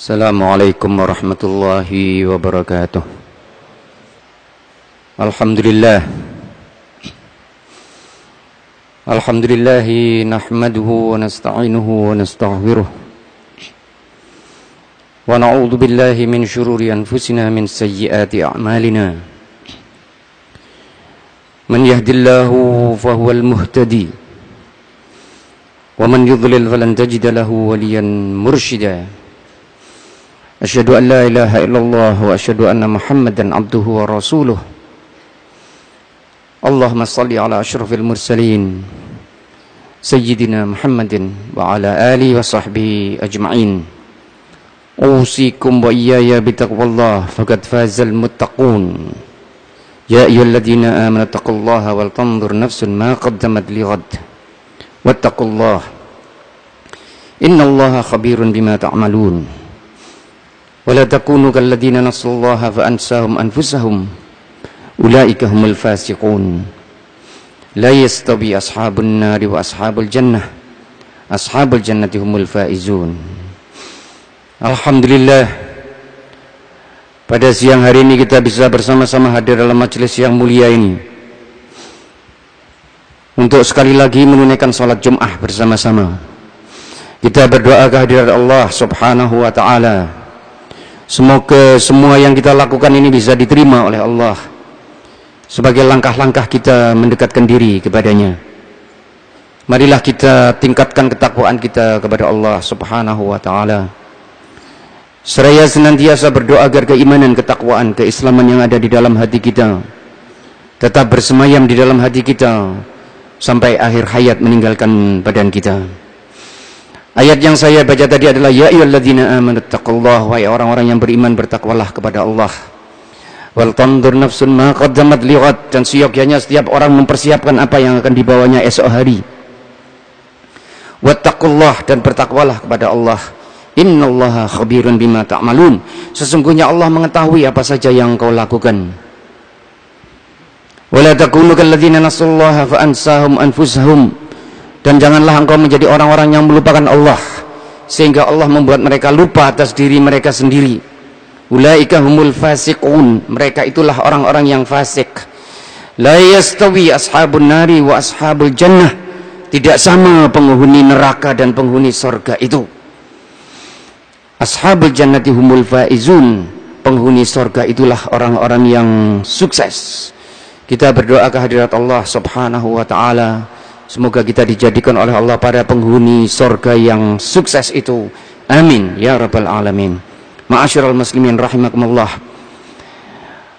السلام عليكم ورحمة الله وبركاته. الحمد لله. الحمد لله نحمده ونستعينه ونستغفره. ونعوذ بالله من شرور أنفسنا من سيئات أعمالنا. من يهد الله فهو المهتدي. ومن يضلل فلن تجد له وليا مرشدا. أشهد أن لا إله إلا الله وأشهد أن محمدا عبده ورسوله. اللهم صل على أشرف المرسلين سيدنا محمد وعلى آله وصحبه أجمعين. أوصيكم وإياي بتقوى الله فقد فاز المتقون. يا أيها الذين آمنوا اتقوا الله ولتنظر نفس ما قدمت لغد. واتقوا الله. إن الله خبير بما تعملون. ولا تكونوا كالذين نسوا الله فأنساهم أنفسهم أولئك هم الفاسقون لا يستوي أصحاب النار وأصحاب الجنة أصحاب الجنة هم الفائزون Alhamdulillah Pada siang hari ini kita bisa bersama-sama hadir dalam majelis yang mulia ini Untuk sekali lagi menunaikan salat Jum'ah bersama-sama Kita berdoa kehadirat Allah subhanahu wa ta'ala Semoga semua yang kita lakukan ini bisa diterima oleh Allah. Sebagai langkah-langkah kita mendekatkan diri kepadanya. Marilah kita tingkatkan ketakwaan kita kepada Allah subhanahu wa ta'ala. Seraya senantiasa berdoa agar keimanan, ketakwaan, keislaman yang ada di dalam hati kita tetap bersemayam di dalam hati kita sampai akhir hayat meninggalkan badan kita. Ayat yang saya baca tadi adalah ya ayyuhalladzina amanu taqullaha wahai orang-orang yang beriman bertakwalah kepada Allah. Wal tandur nafsun ma qaddamat lighad dan seyogyanya setiap orang mempersiapkan apa yang akan dibawanya esok hari. Wattaqullah dan bertakwalah kepada Allah. Innallaha khabirun bima ta'malun. Sesungguhnya Allah mengetahui apa saja yang kau lakukan. Wala takunu kalladzina nasallaha fa ansahum anfusahum. Dan janganlah engkau menjadi orang-orang yang melupakan Allah sehingga Allah membuat mereka lupa atas diri mereka sendiri. Ulaika humul fasiqun. Mereka itulah orang-orang yang fasik. La yastawi ashabun nari wa ashabul jannah. Tidak sama penghuni neraka dan penghuni sorga itu. Ashabul jannati humul faizun. Penghuni sorga itulah orang-orang yang sukses. Kita berdoa kehadirat Allah subhanahu wa ta'ala. Semoga kita dijadikan oleh Allah pada penghuni sorga yang sukses itu. Amin. Ya Rabbal Alamin. Ma'asyiral muslimin rahimakumullah.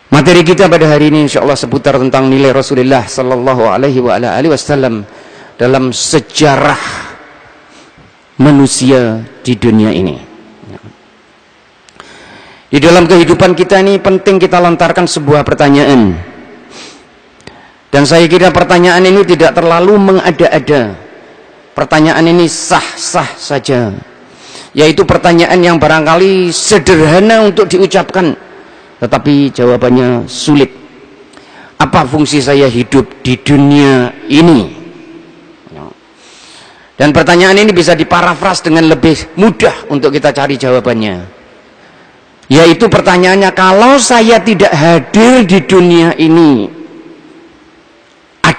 Materi kita pada hari ini insyaallah seputar tentang nilai Rasulullah sallallahu alaihi wa ala alihi wasallam dalam sejarah manusia di dunia ini. Di dalam kehidupan kita ini penting kita lontarkan sebuah pertanyaan. Dan saya kira pertanyaan ini tidak terlalu mengada-ada. Pertanyaan ini sah-sah saja. Yaitu pertanyaan yang barangkali sederhana untuk diucapkan. Tetapi jawabannya sulit. Apa fungsi saya hidup di dunia ini? Dan pertanyaan ini bisa diparafras dengan lebih mudah untuk kita cari jawabannya. Yaitu pertanyaannya, kalau saya tidak hadir di dunia ini,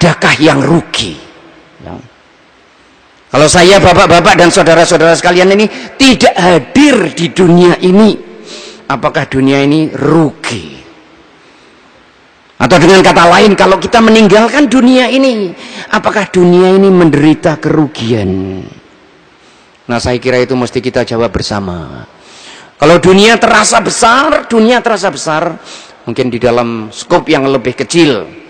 adakah yang rugi? Ya. Kalau saya bapak-bapak dan saudara-saudara sekalian ini tidak hadir di dunia ini, apakah dunia ini rugi? Atau dengan kata lain, kalau kita meninggalkan dunia ini, apakah dunia ini menderita kerugian? Nah saya kira itu mesti kita jawab bersama. Kalau dunia terasa besar, dunia terasa besar, mungkin di dalam skop yang lebih kecil.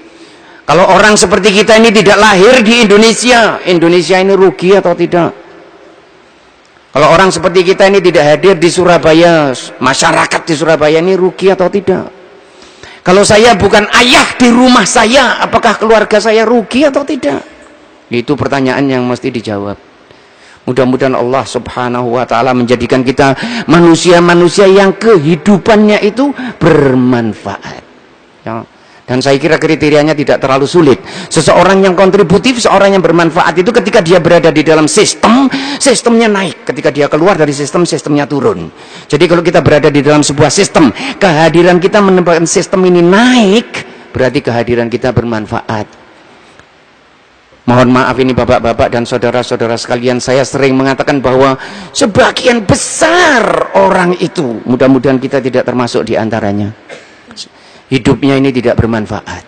Kalau orang seperti kita ini tidak lahir di Indonesia, Indonesia ini rugi atau tidak? Kalau orang seperti kita ini tidak hadir di Surabaya, masyarakat di Surabaya ini rugi atau tidak? Kalau saya bukan ayah di rumah saya, apakah keluarga saya rugi atau tidak? Itu pertanyaan yang mesti dijawab. Mudah-mudahan Allah subhanahu wa ta'ala menjadikan kita manusia-manusia yang kehidupannya itu bermanfaat. Ya. Dan saya kira kriterianya tidak terlalu sulit. Seseorang yang kontributif seorang yang bermanfaat itu ketika dia berada di dalam sistem sistemnya naik. Ketika dia keluar dari sistem sistemnya turun. Jadi kalau kita berada di dalam sebuah sistem kehadiran kita menempatkan sistem ini naik berarti kehadiran kita bermanfaat. Mohon maaf ini bapak-bapak dan saudara-saudara sekalian saya sering mengatakan bahwa sebagian besar orang itu mudah-mudahan kita tidak termasuk di antaranya hidupnya ini tidak bermanfaat.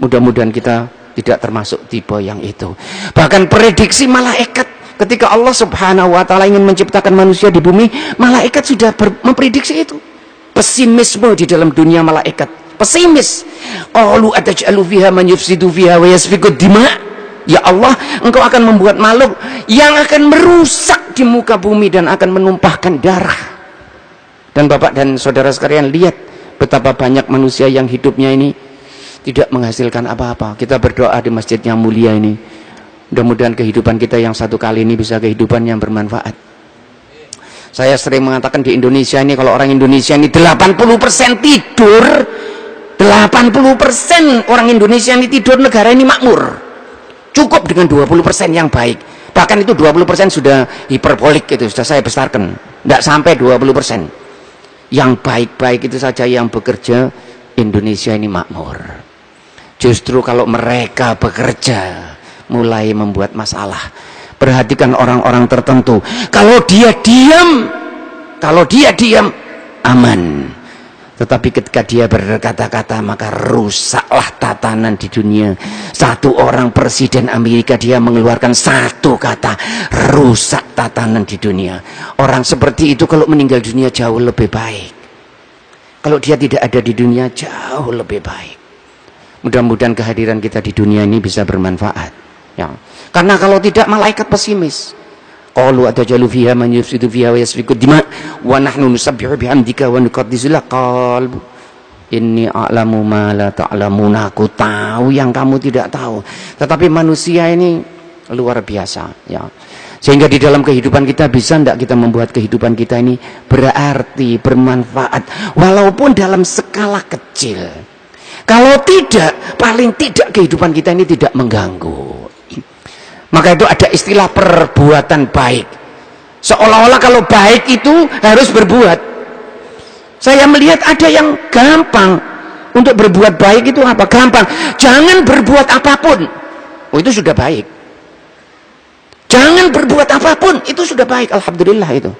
Mudah-mudahan kita tidak termasuk tipe yang itu. Bahkan prediksi malaikat ketika Allah Subhanahu wa taala ingin menciptakan manusia di bumi, malaikat sudah memprediksi itu. Pesimisme di dalam dunia malaikat, pesimis. Qalu ataj'alu fiha man yufsidu fiha wa yasfiku dima' Ya Allah, engkau akan membuat makhluk yang akan merusak di muka bumi dan akan menumpahkan darah. Dan Bapak dan Saudara sekalian lihat betapa banyak manusia yang hidupnya ini tidak menghasilkan apa-apa. Kita berdoa di masjid yang mulia ini. Mudah-mudahan kehidupan kita yang satu kali ini bisa kehidupan yang bermanfaat. Saya sering mengatakan di Indonesia ini kalau orang Indonesia ini 80% tidur 80% orang Indonesia ini tidur negara ini makmur. Cukup dengan 20% yang baik. Bahkan itu 20% sudah hiperbolik itu sudah saya besarkan. Tidak sampai 20% yang baik-baik itu saja yang bekerja Indonesia ini makmur. Justru kalau mereka bekerja mulai membuat masalah. Perhatikan orang-orang tertentu. Kalau dia diam kalau dia diam aman tetapi ketika dia berkata-kata maka rusaklah tatanan di dunia. Satu orang presiden Amerika dia mengeluarkan satu kata rusak tatanan di dunia. Orang seperti itu kalau meninggal dunia jauh lebih baik. Kalau dia tidak ada di dunia jauh lebih baik. Mudah-mudahan kehadiran kita di dunia ini bisa bermanfaat. Ya. Karena kalau tidak malaikat pesimis. Qalu atajalu fiha man yufsidu fiha wa yasfiku dima wa nahnu nusabbihu bihamdika wa nuqaddisu lak. Qalbu inni a'lamu ma la ta'lamun aku tahu yang kamu tidak tahu. Tetapi manusia ini luar biasa ya. Sehingga di dalam kehidupan kita bisa tidak kita membuat kehidupan kita ini berarti bermanfaat. Walaupun dalam skala kecil. Kalau tidak paling tidak kehidupan kita ini tidak mengganggu maka itu ada istilah perbuatan baik. Seolah-olah kalau baik itu harus berbuat. Saya melihat ada yang gampang untuk berbuat baik itu apa? Gampang. Jangan berbuat apa pun. Oh itu sudah baik. Jangan berbuat apa pun, itu sudah baik. Alhamdulillah itu.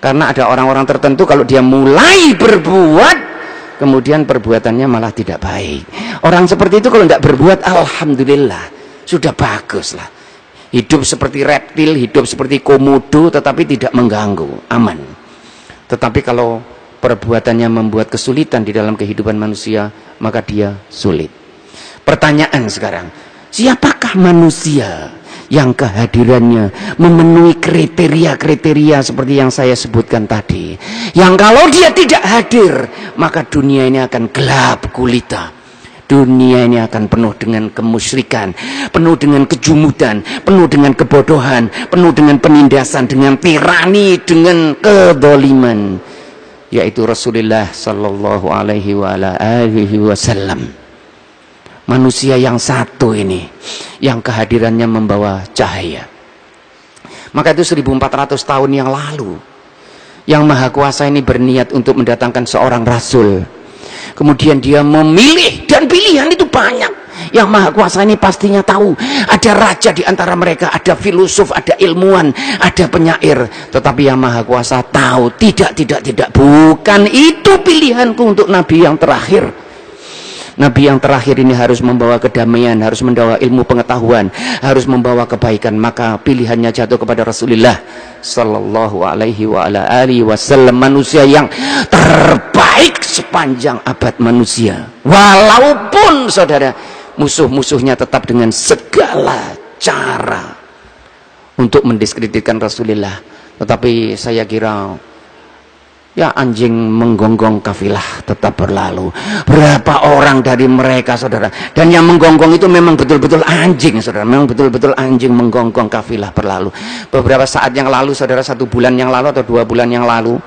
Karena ada orang-orang tertentu kalau dia mulai berbuat, kemudian perbuatannya malah tidak baik. Orang seperti itu kalau tidak berbuat, Alhamdulillah. Sudah bagus lah hidup seperti reptil, hidup seperti komodo tetapi tidak mengganggu, aman. Tetapi kalau perbuatannya membuat kesulitan di dalam kehidupan manusia, maka dia sulit. Pertanyaan sekarang, siapakah manusia yang kehadirannya memenuhi kriteria-kriteria seperti yang saya sebutkan tadi. Yang kalau dia tidak hadir, maka dunia ini akan gelap gulita dunia ini akan penuh dengan kemusyrikan, penuh dengan kejumudan, penuh dengan kebodohan, penuh dengan penindasan, dengan tirani, dengan kedoliman. Yaitu Rasulullah Sallallahu Alaihi Wasallam. Manusia yang satu ini, yang kehadirannya membawa cahaya. Maka itu 1400 tahun yang lalu, yang Maha Kuasa ini berniat untuk mendatangkan seorang Rasul kemudian dia memilih dan pilihan itu banyak. Yang maha kuasa ini pastinya tahu ada raja di antara mereka ada filosof, ada ilmuwan ada penyair. Tetapi yang maha kuasa tahu tidak, tidak, tidak. Bukan itu pilihanku untuk nabi yang terakhir Nabi yang terakhir ini harus membawa kedamaian, harus membawa ilmu pengetahuan, harus membawa kebaikan. Maka pilihannya jatuh kepada Rasulullah sallallahu alaihi wa ala wasallam manusia yang terbaik sepanjang abad manusia. Walaupun saudara musuh-musuhnya tetap dengan segala cara untuk mendiskreditkan Rasulullah. Tetapi saya kira Ya anjing menggonggong kafilah tetap berlalu. Berapa orang dari mereka saudara. Dan yang menggonggong itu memang betul-betul anjing saudara. Memang betul-betul anjing menggonggong kafilah berlalu. Beberapa saat yang lalu saudara satu bulan yang lalu atau dua bulan yang lalu.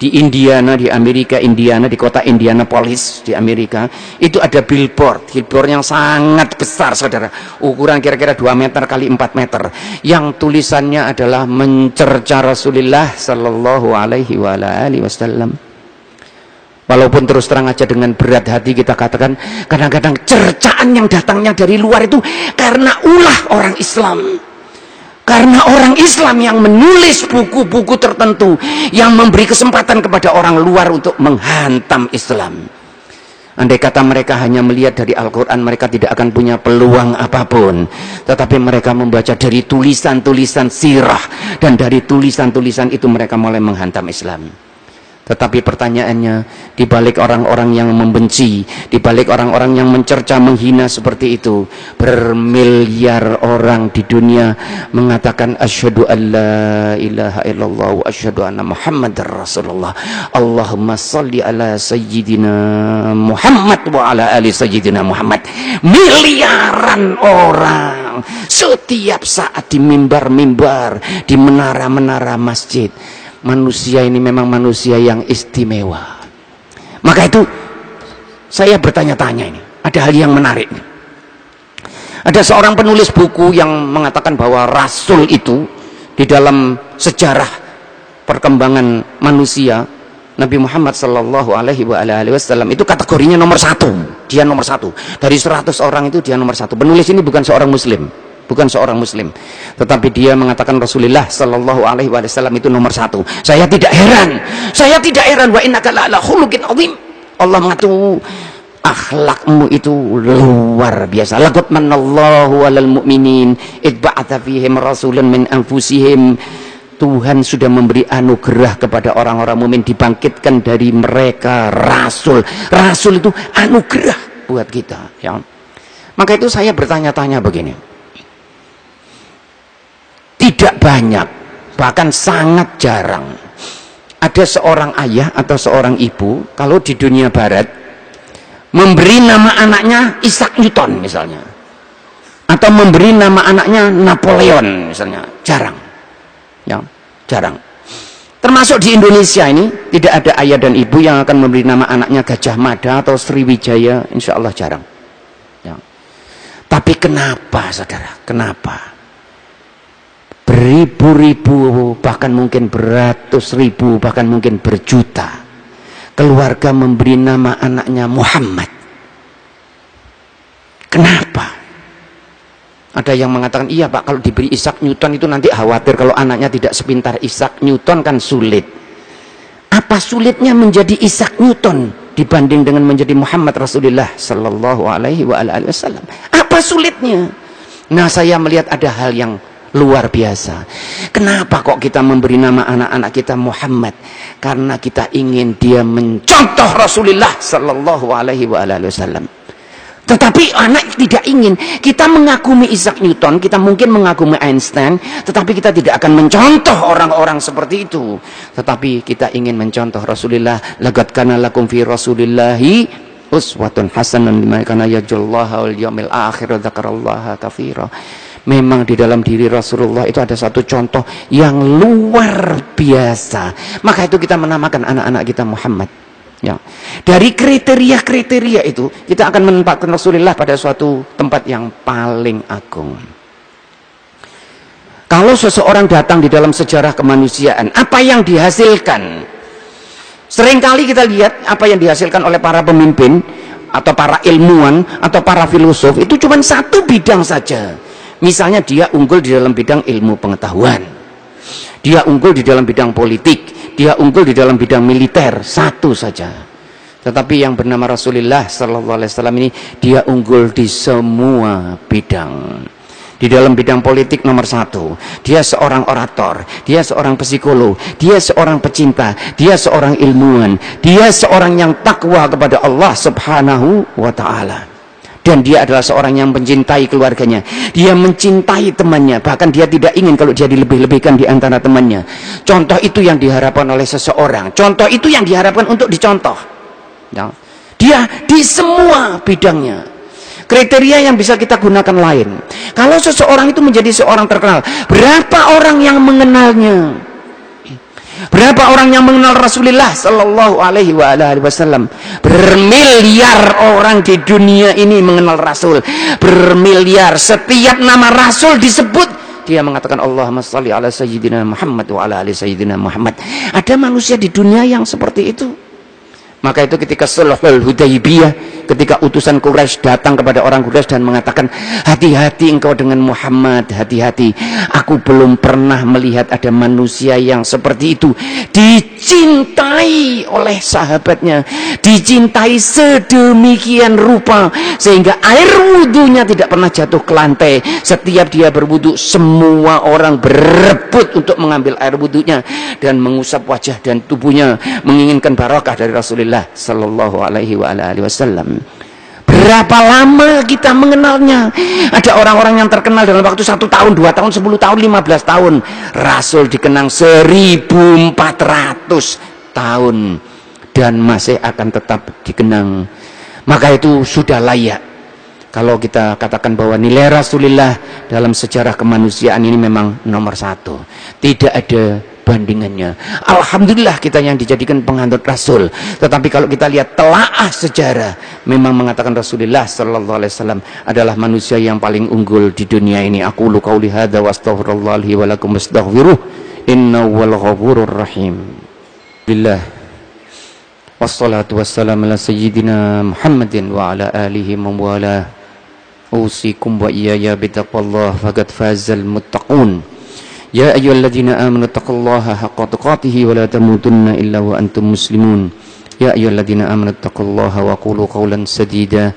Di Indiana di Amerika Indiana di kota Indianapolis di Amerika itu ada billboard. Billboard yang sangat besar saudara. Ukuran kira-kira 2 meter kali 4 meter. Yang tulisannya adalah mencerca Rasulullah sallallahu alaihi wasallam. Walaupun terus terang aja dengan berat hati kita katakan kadang-kadang cercaan yang datangnya dari luar itu karena ulah orang Islam. Karena orang Islam yang menulis buku-buku tertentu yang memberi kesempatan kepada orang luar untuk menghantam Islam. Andai kata mereka hanya melihat dari Al-Quran, mereka tidak akan punya peluang apa pun. Tetapi mereka membaca dari tulisan-tulisan sirah. Dan dari tulisan-tulisan itu mereka mulai menghantam Islam. Tetapi pertanyaannya, di balik orang-orang yang membenci, di balik orang-orang yang mencerca, menghina seperti itu, bermiliar orang di dunia mengatakan asyhadu alla ilaha illallah wa asyhadu anna muhammadar rasulullah. Allahumma salli ala sayyidina Muhammad wa ala ali sayyidina Muhammad. Miliaran orang setiap saat di mimbar-mimbar, di menara-menara masjid manusia ini memang manusia yang istimewa. Maka itu saya bertanya-tanya ini. Ada hal yang menarik ada seorang penulis buku yang mengatakan bahwa rasul itu di dalam sejarah perkembangan manusia Nabi Muhammad Sallallahu Alaihi Wasallam itu kategorinya nomor satu. Dia nomor satu. Dari 100 orang itu dia nomor satu. Penulis ini bukan seorang muslim bukan seorang muslim. Tetapi dia mengatakan Rasulullah sallallahu alaihi wasallam itu nomor satu. Saya tidak heran. Saya tidak heran. Wa innaka la khuluqin azim. Allah mengatakan akhlakmu itu luar biasa. Laqad manallahu alal mu'minin idba'atha fihim rasulan min anfusihim. Tuhan sudah memberi anugerah kepada orang-orang mukmin dibangkitkan dari mereka rasul. Rasul itu anugerah buat kita ya. Maka itu saya bertanya-tanya begini tidak banyak bahkan sangat jarang. Ada seorang ayah atau seorang ibu kalau di dunia barat memberi nama anaknya Isaac Newton misalnya. Atau memberi nama anaknya Napoleon misalnya. Jarang. Ya jarang. Termasuk di Indonesia ini tidak ada ayah dan ibu yang akan memberi nama anaknya Gajah Mada atau Sriwijaya insya Allah jarang. Ya. tapi kenapa saudara? Kenapa beribu-ribu bahkan mungkin beratus ribu bahkan mungkin berjuta. Keluarga memberi nama anaknya Muhammad. Kenapa? Ada yang mengatakan iya pak kalau diberi Isaac Newton itu nanti khawatir kalau anaknya tidak sepintar Isaac Newton kan sulit. Apa sulitnya menjadi Isaac Newton dibanding dengan menjadi Muhammad Rasulullah Sallallahu Alaihi Wasallam? Apa sulitnya? Nah saya melihat ada hal yang luar biasa. Kenapa kok kita memberi nama anak-anak kita Muhammad? Karena kita ingin dia mencontoh Rasulullah sallallahu alaihi wasallam. Tetapi anak tidak ingin. Kita mengagumi Isaac Newton, kita mungkin mengagumi Einstein, tetapi kita tidak akan mencontoh orang-orang seperti itu. Tetapi kita ingin mencontoh Rasulullah. Lagat kana lakum fi Rasulillahi uswatun hasanun liman kana yajullaha wal yawmil akhir dzakarallaha katsira memang di dalam diri Rasulullah itu ada satu contoh yang luar biasa. Maka itu kita menamakan anak-anak kita Muhammad. Ya. Dari kriteria-kriteria itu kita akan menempatkan Rasulullah pada suatu tempat yang paling agung. Kalau seseorang datang di dalam sejarah kemanusiaan apa yang dihasilkan? Seringkali kita lihat apa yang dihasilkan oleh para pemimpin atau para ilmuwan atau para filosof itu cuma satu bidang saja Misalnya dia unggul di dalam bidang ilmu pengetahuan. Dia unggul di dalam bidang politik, dia unggul di dalam bidang militer, satu saja. Tetapi yang bernama Rasulullah sallallahu alaihi wasallam ini dia unggul di semua bidang. Di dalam bidang politik nomor satu, dia seorang orator, dia seorang psikolog, dia seorang pecinta, dia seorang ilmuwan, dia seorang yang takwa kepada Allah subhanahu wa ta'ala dan dia adalah seorang yang mencintai keluarganya. Dia mencintai temannya. Bahkan dia tidak ingin kalau dia dilebih-lebihkan di antara temannya. Contoh itu yang diharapkan oleh seseorang. Contoh itu yang diharapkan untuk dicontoh. Ya. dia di semua bidangnya. Kriteria yang bisa kita gunakan lain. Kalau seseorang itu menjadi seorang terkenal berapa orang yang mengenalnya Berapa orang yang mengenal Rasulullah sallallahu alaihi wasallam? Bermiliar orang di dunia ini mengenal Rasul. Bermiliar setiap nama Rasul disebut dia mengatakan Allahumma salli ala sayyidina Muhammad wa ala ali sayyidina Muhammad. Ada manusia di dunia yang seperti itu. Maka itu ketika Sulhul Hudaybiyah, ketika utusan Quraisy datang kepada orang Quraisy dan mengatakan, "Hati-hati engkau dengan Muhammad, hati-hati. Aku belum pernah melihat ada manusia yang seperti itu dicintai oleh sahabatnya, dicintai sedemikian rupa sehingga air wudhunya tidak pernah jatuh ke lantai. Setiap dia berwudhu, semua orang berebut untuk mengambil air wudhunya dan mengusap wajah dan tubuhnya, menginginkan barakah dari Rasulullah Rasulullah sallallahu alaihi wasallam. Berapa lama kita mengenalnya? Ada orang-orang yang terkenal dalam waktu satu tahun, dua tahun, sepuluh tahun, lima belas tahun. Rasul dikenang seribu empat ratus tahun dan masih akan tetap dikenang. Maka itu sudah layak. Kalau kita katakan bahwa nilai Rasulullah dalam sejarah kemanusiaan ini memang nomor satu. Tidak ada bandingannya. Alhamdulillah kita yang dijadikan penganut Rasul. Tetapi kalau kita lihat telaah sejarah, memang mengatakan Rasulullah sallallahu alaihi wasallam adalah manusia yang paling unggul di dunia ini. Aku lu qauli hadza wa astaghfirullah li wa lakum astaghfiruh innahu wal ghafurur rahim. Billah. Wassalatu wassalamu ala sayyidina Muhammadin wa ala alihi wa wala. Usikum wa iyaya bitaqwallah faqad fazal muttaqun. يا أيها الذين آمنوا اتقوا الله حق تقاته ولا تموتن إلا وأنتم مسلمون يا أيها الذين آمنوا اتقوا الله وقولوا قولا سديدا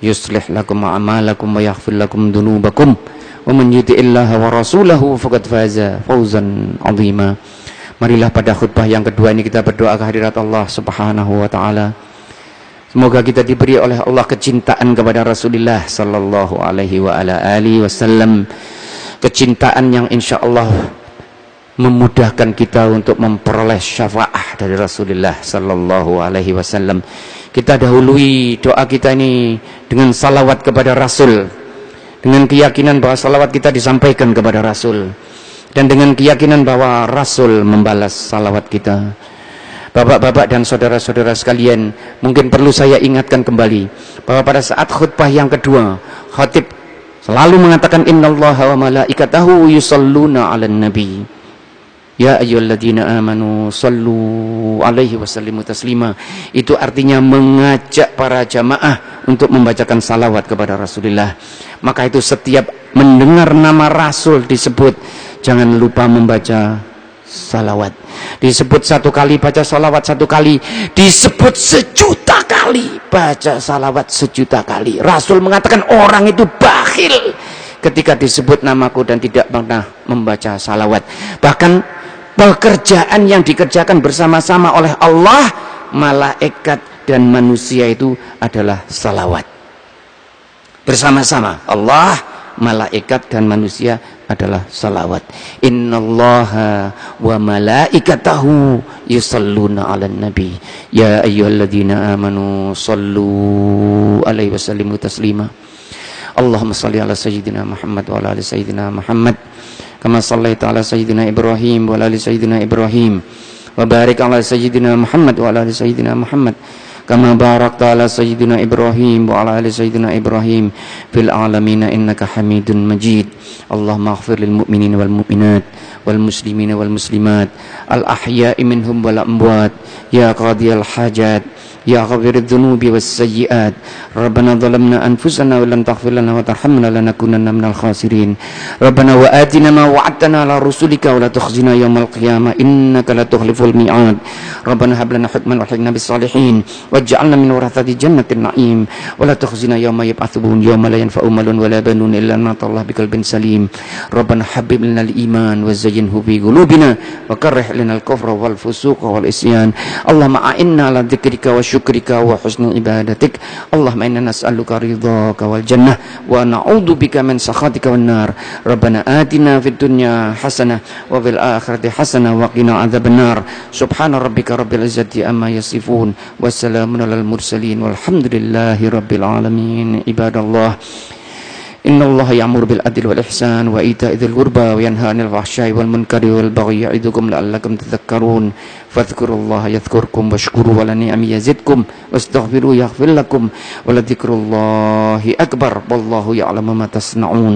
يصلح لكم أعمالكم ويغفر لكم ذنوبكم ومن يطع الله ورسوله فقد فاز فوزا عظيما Marilah pada khutbah yang kedua ini kita berdoa kehadirat Allah Subhanahu wa taala. Semoga kita diberi oleh Allah kecintaan kepada Rasulullah sallallahu alaihi wa ala alihi wasallam kecintaan yang insya Allah memudahkan kita untuk memperoleh syafaat dari Rasulullah sallallahu alaihi wasallam. Kita dahului doa kita ini dengan salawat kepada Rasul. Dengan keyakinan bahwa salawat kita disampaikan kepada Rasul. Dan dengan keyakinan bahwa Rasul membalas salawat kita. Bapak-bapak dan saudara-saudara sekalian, mungkin perlu saya ingatkan kembali bahwa pada saat khutbah yang kedua, khatib Selalu mengatakan innallaha wa malaikatahu yusalluna 'alan nabi. Ya ayyuhalladzina amanu sallu alaihi wasallimu taslima. Itu artinya mengajak para jamaah untuk membacakan salawat kepada Rasulullah. Maka itu setiap mendengar nama Rasul disebut jangan lupa membaca salawat. Disebut satu kali baca salawat satu kali. Disebut sejuta kali baca salawat sejuta kali. Rasul mengatakan orang itu bakhil ketika disebut namaku dan tidak pernah membaca salawat. Bahkan pekerjaan yang dikerjakan bersama-sama oleh Allah, malaikat dan manusia itu adalah salawat. Bersama-sama Allah, malaikat dan manusia adalah salawat. Innallaha wa malaikatahu yusalluna 'alan nabi. Ya ayyuhalladzina amanu sallu alaihi wasallimu taslima. Allahumma salli ala sayyidina Muhammad wa ala ali sayyidina Muhammad kama sallaita ala sayyidina Ibrahim wa ala ali sayyidina Ibrahim wa barik ala sayyidina Muhammad wa ala ali sayyidina Muhammad كما باركت على سيدنا إبراهيم وعلى آل سيدنا إبراهيم في العالمين إنك حميد مجيد. اللهم اغفر للمؤمنين والمؤمنات والمسلمين والمسلمات الأحياء منهم والأموات يا قاضي الحاجات يا غفر الذنوب والسيئات. ربنا ظلمنا أنفسنا ولم تغفر لنا وترحمنا لنكونن من الخاسرين. ربنا وآتنا ما وعدتنا على رسلك ولا تخزنا يوم القيامة إنك لا تخلف الميعاد. ربنا هب لنا حكما وحكنا بالصالحين. واجعلنا من ورثة جنة النعيم. ولا تخزنا يوم يبعثون يوم لا ينفع مال ولا بنون إلا من الله بقلب سليم. ربنا حبب لنا الإيمان وزينه في قلوبنا وكره لنا الكفر والفسوق والعصيان. اللهم أعنا على ذكرك وشكرك شكرك وحسن عبادتك. اللهم إنا نسألك رضاك والجنة ونعوذ بك من سخطك والنار. ربنا آتنا في الدنيا حسنة وفي الآخرة حسنة وقنا عذاب النار. سبحان ربك رب العزة أما يصفون. والسلام من المرسلين والحمد لله رب العالمين. عباد الله إن الله يأمر بالعدل والإحسان وإيتاء ذي القربى وينهى عن الفحشاء والمنكر والبغي يعظكم لعلكم تذكرون. فاذكروا الله يذكركم واشكروا ولا نعم يزدكم واستغفروا يغفر لكم ولذكر الله أكبر. والله يعلم ما تصنعون.